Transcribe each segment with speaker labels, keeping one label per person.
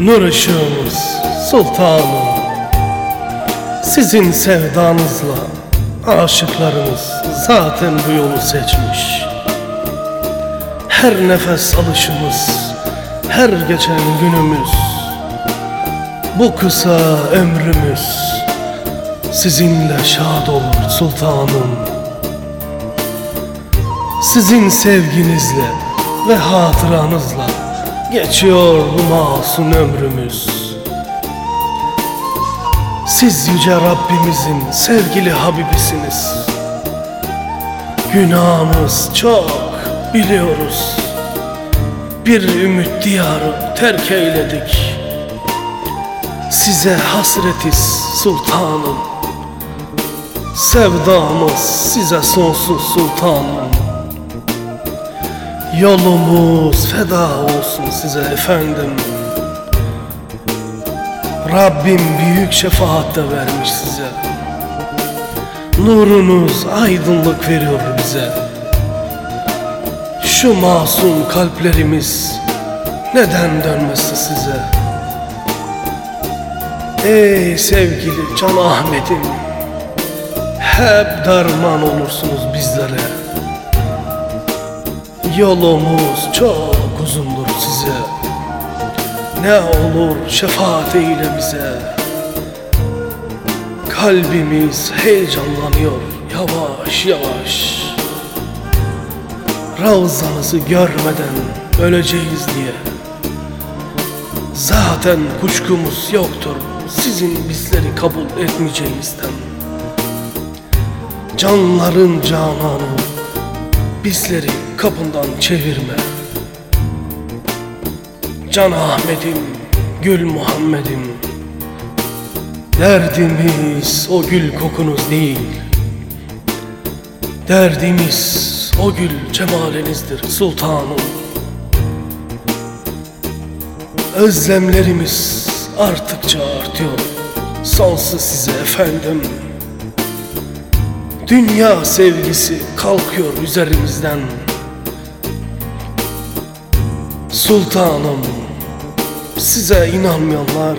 Speaker 1: Nur ışığımız sultanım. Sizin sevdanızla aşıklarınız zaten bu yolu seçmiş. Her nefes alışımız, her geçen günümüz. Bu kısa ömrümüz Sizinle şad olur sultanım. Sizin sevginizle ve hatıranızla Geçiyor bu masum ömrümüz. Siz yüce Rabbimizin sevgili Habibisiniz. Günahımız çok biliyoruz. Bir ümit diyarı terk eyledik. Size hasretiz sultanım. Sevdamız size sonsuz sultanım Yolumuz feda olsun size efendim. Rabbim büyük şefaat de vermiş size. Nurunuz aydınlık veriyor bize. Şu masum kalplerimiz neden dönmesin size? Ey sevgili Can Ahmet'im Hep derman olursunuz bizlere Yolumuz çok uzundur size. Ne olur şefaat eyle bize. Kalbimiz heyecanlanıyor yavaş yavaş. Ravzanızı görmeden öleceğiz diye. Zaten kuşkumuz yoktur sizin bizleri kabul etmeyeceğinizden Canların cananı bizleri kapından çevirme. Can Ahmet'im, Gül Muhammed'im. Derdimiz o gül kokunuz değil. Derdimiz o gül cemalinizdir sultanım. Özlemlerimiz arttıkça artıyor. Sonsuz size efendim Dünya sevgisi kalkıyor üzerimizden. Sultanım size inanmayanlar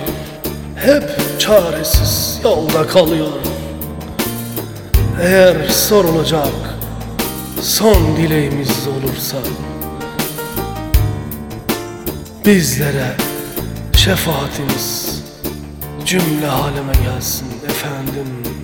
Speaker 1: hep çaresiz yolda kalıyor. Eğer sorulacak son dileğimiz olursa Bizlere şefaatiniz cümle aleme gelsin efendim